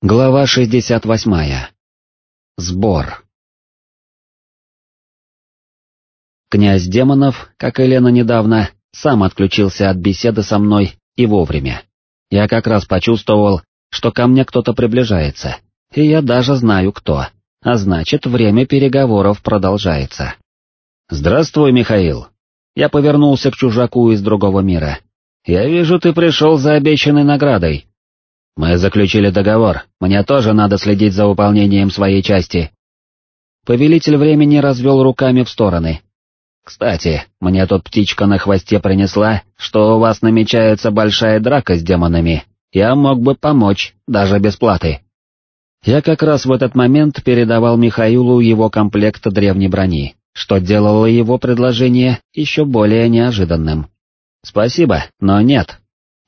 Глава 68. Сбор. Князь демонов, как и Лена недавно, сам отключился от беседы со мной и вовремя. Я как раз почувствовал, что ко мне кто-то приближается, и я даже знаю кто, а значит время переговоров продолжается. «Здравствуй, Михаил!» Я повернулся к чужаку из другого мира. «Я вижу, ты пришел за обещанной наградой». «Мы заключили договор, мне тоже надо следить за выполнением своей части». Повелитель времени развел руками в стороны. «Кстати, мне тут птичка на хвосте принесла, что у вас намечается большая драка с демонами. Я мог бы помочь, даже без платы». Я как раз в этот момент передавал Михаилу его комплект древней брони, что делало его предложение еще более неожиданным. «Спасибо, но нет.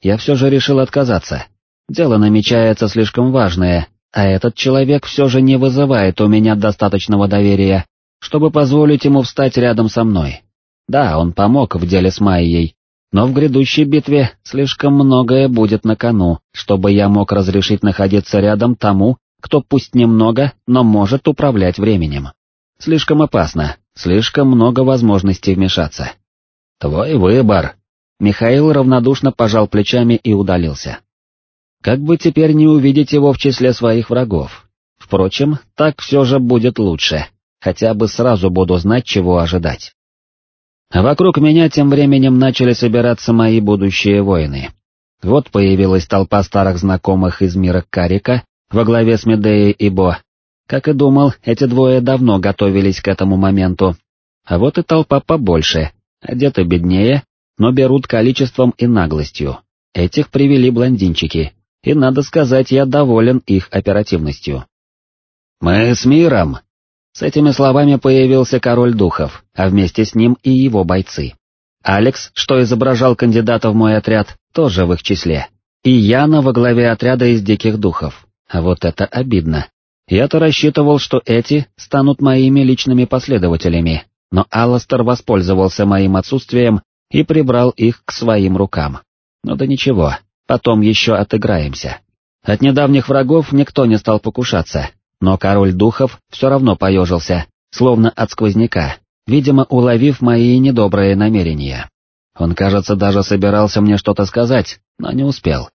Я все же решил отказаться. Дело намечается слишком важное, а этот человек все же не вызывает у меня достаточного доверия, чтобы позволить ему встать рядом со мной. Да, он помог в деле с Майей, но в грядущей битве слишком многое будет на кону, чтобы я мог разрешить находиться рядом тому, кто пусть немного, но может управлять временем. Слишком опасно, слишком много возможностей вмешаться. Твой выбор. Михаил равнодушно пожал плечами и удалился. Как бы теперь не увидеть его в числе своих врагов. Впрочем, так все же будет лучше, хотя бы сразу буду знать, чего ожидать. Вокруг меня тем временем начали собираться мои будущие воины. Вот появилась толпа старых знакомых из мира Карика во главе с Медеей и Бо. Как и думал, эти двое давно готовились к этому моменту. А вот и толпа побольше, одеты беднее, но берут количеством и наглостью. Этих привели блондинчики, и, надо сказать, я доволен их оперативностью. «Мы с миром!» С этими словами появился король духов, а вместе с ним и его бойцы. Алекс, что изображал кандидата в мой отряд, тоже в их числе. И Яна во главе отряда из диких духов. А вот это обидно. Я-то рассчитывал, что эти станут моими личными последователями, но Алластер воспользовался моим отсутствием и прибрал их к своим рукам. Ну да ничего, потом еще отыграемся. От недавних врагов никто не стал покушаться, но король духов все равно поежился, словно от сквозняка, видимо, уловив мои недобрые намерения. Он, кажется, даже собирался мне что-то сказать, но не успел.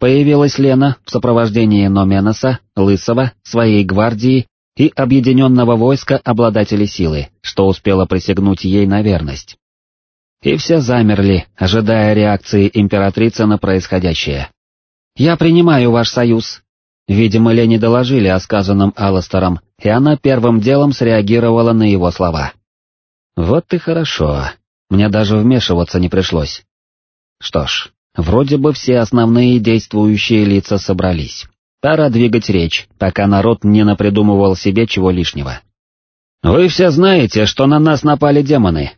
Появилась Лена в сопровождении Номеноса, Лысого, своей гвардии и объединенного войска обладателей силы, что успело присягнуть ей на верность и все замерли, ожидая реакции императрицы на происходящее. «Я принимаю ваш союз». Видимо, Лене доложили о сказанном Алластером, и она первым делом среагировала на его слова. «Вот и хорошо, мне даже вмешиваться не пришлось». Что ж, вроде бы все основные действующие лица собрались. Пора двигать речь, пока народ не напридумывал себе чего лишнего. «Вы все знаете, что на нас напали демоны,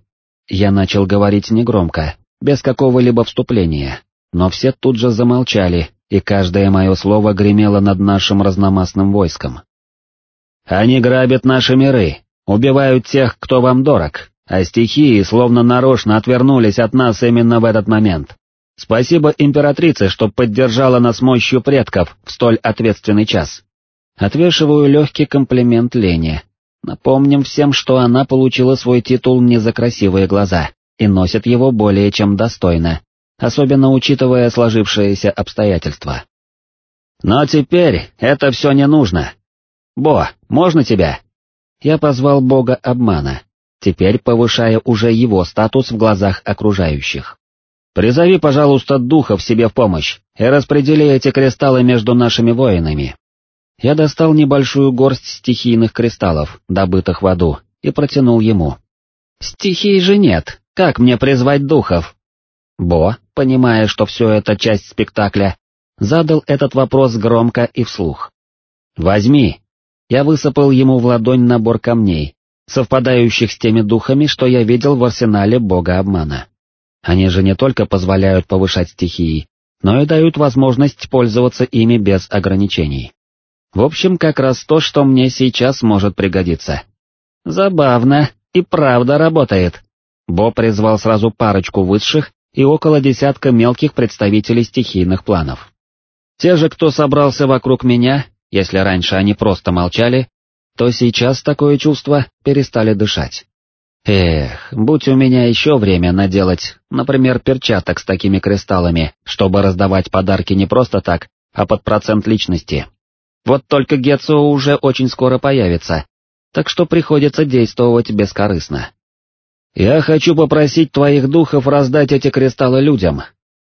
я начал говорить негромко, без какого-либо вступления, но все тут же замолчали, и каждое мое слово гремело над нашим разномастным войском. «Они грабят наши миры, убивают тех, кто вам дорог, а стихии словно нарочно отвернулись от нас именно в этот момент. Спасибо императрице, что поддержала нас мощью предков в столь ответственный час». Отвешиваю легкий комплимент Лене, Напомним всем, что она получила свой титул не за красивые глаза и носит его более чем достойно, особенно учитывая сложившиеся обстоятельства. Но теперь это все не нужно. Бо, можно тебя? Я позвал бога обмана, теперь повышая уже его статус в глазах окружающих. Призови, пожалуйста, духов себе в помощь и распредели эти кристаллы между нашими воинами. Я достал небольшую горсть стихийных кристаллов, добытых в аду, и протянул ему. «Стихий же нет, как мне призвать духов?» Бо, понимая, что все это часть спектакля, задал этот вопрос громко и вслух. «Возьми!» Я высыпал ему в ладонь набор камней, совпадающих с теми духами, что я видел в арсенале бога обмана. Они же не только позволяют повышать стихии, но и дают возможность пользоваться ими без ограничений. В общем, как раз то, что мне сейчас может пригодиться. Забавно, и правда работает. Бо призвал сразу парочку высших и около десятка мелких представителей стихийных планов. Те же, кто собрался вокруг меня, если раньше они просто молчали, то сейчас такое чувство перестали дышать. Эх, будь у меня еще время наделать, например, перчаток с такими кристаллами, чтобы раздавать подарки не просто так, а под процент личности. Вот только Гетсо уже очень скоро появится, так что приходится действовать бескорыстно. Я хочу попросить твоих духов раздать эти кристаллы людям.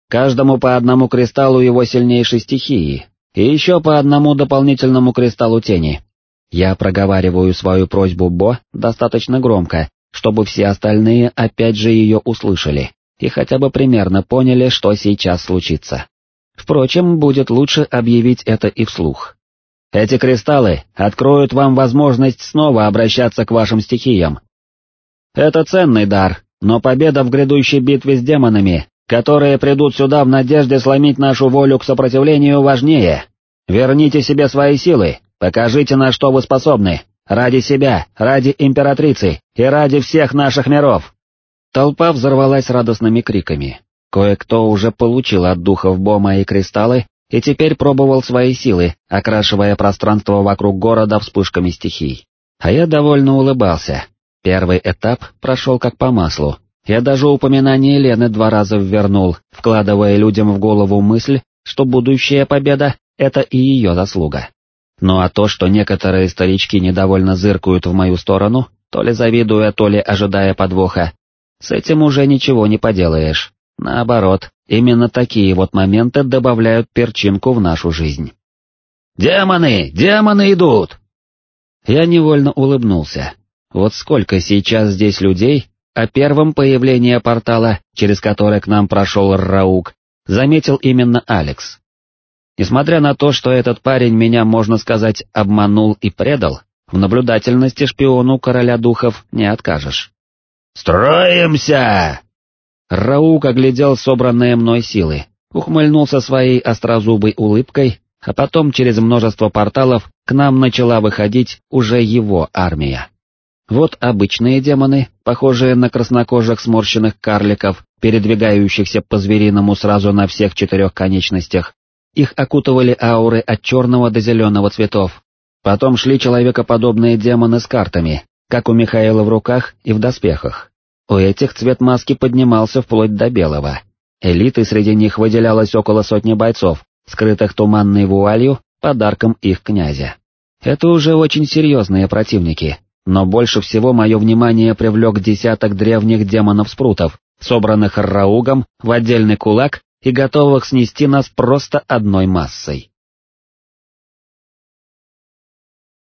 Каждому по одному кристаллу его сильнейшей стихии, и еще по одному дополнительному кристаллу тени. Я проговариваю свою просьбу Бо достаточно громко, чтобы все остальные опять же ее услышали и хотя бы примерно поняли, что сейчас случится. Впрочем, будет лучше объявить это и вслух. Эти кристаллы откроют вам возможность снова обращаться к вашим стихиям. Это ценный дар, но победа в грядущей битве с демонами, которые придут сюда в надежде сломить нашу волю к сопротивлению, важнее. Верните себе свои силы, покажите, на что вы способны, Ради себя, ради императрицы и ради всех наших миров!» Толпа взорвалась радостными криками. Кое-кто уже получил от духов Бома и кристаллы и теперь пробовал свои силы, окрашивая пространство вокруг города вспышками стихий. А я довольно улыбался. Первый этап прошел как по маслу. Я даже упоминание Лены два раза ввернул, вкладывая людям в голову мысль, что будущая победа — это и ее заслуга. Ну а то, что некоторые старички недовольно зыркают в мою сторону, то ли завидуя, то ли ожидая подвоха, с этим уже ничего не поделаешь. Наоборот, именно такие вот моменты добавляют перчинку в нашу жизнь. «Демоны! Демоны идут!» Я невольно улыбнулся. Вот сколько сейчас здесь людей, а первым появление портала, через который к нам прошел Раук, заметил именно Алекс. Несмотря на то, что этот парень меня, можно сказать, обманул и предал, в наблюдательности шпиону короля духов не откажешь. «Строимся!» Раук оглядел собранные мной силы, ухмыльнулся своей острозубой улыбкой, а потом через множество порталов к нам начала выходить уже его армия. Вот обычные демоны, похожие на краснокожих сморщенных карликов, передвигающихся по-звериному сразу на всех четырех конечностях, их окутывали ауры от черного до зеленого цветов. Потом шли человекоподобные демоны с картами, как у Михаила в руках и в доспехах. У этих цвет маски поднимался вплоть до белого. Элиты среди них выделялось около сотни бойцов, скрытых туманной вуалью, подарком их князя. Это уже очень серьезные противники, но больше всего мое внимание привлек десяток древних демонов-спрутов, собранных Раугом в отдельный кулак и готовых снести нас просто одной массой.